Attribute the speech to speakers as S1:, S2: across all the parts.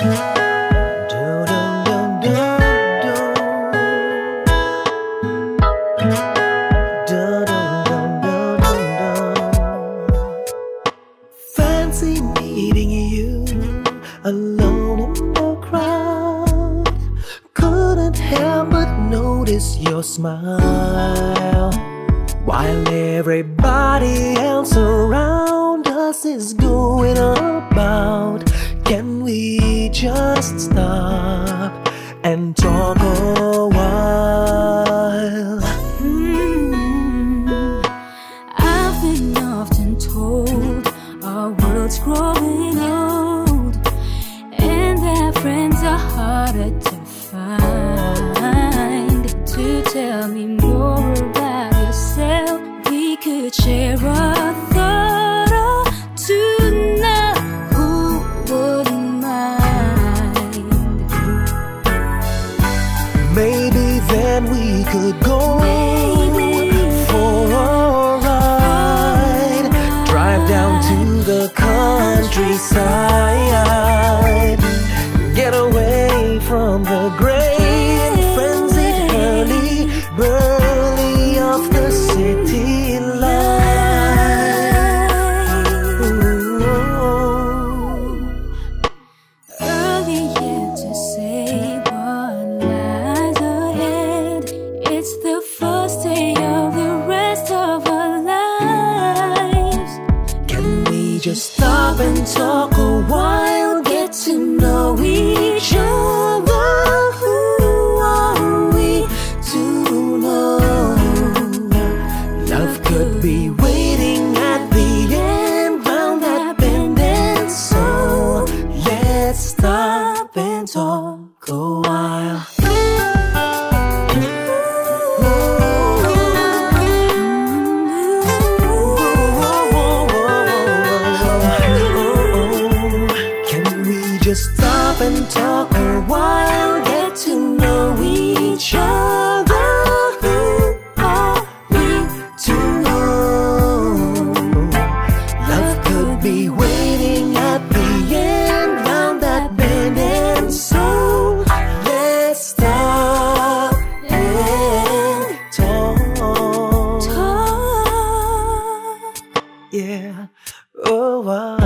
S1: Fancy meeting you alone in the crowd. Couldn't help but notice your smile. While everybody else around us is going about, talk a while?
S2: Mm. I've been often told our world's growing old, and that friends are harder to find. To tell me more about yourself, we could share
S1: 可过 just stop and talk a while? Get to know each other. A while? Get to know each other. Who are we to know? Love could be waiting at the end round that bend, and so let's stop and talk. Yeah, oh, why?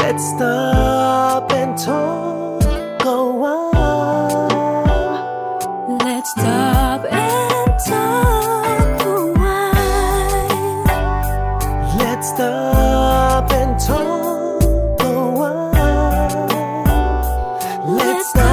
S1: Let's stop up and talk. Oh, Go on.
S2: Let's stop and talk for a while.
S1: Let's stop and talk. Go on. Let's stop.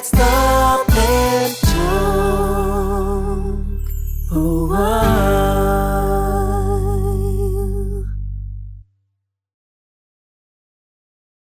S1: let's go.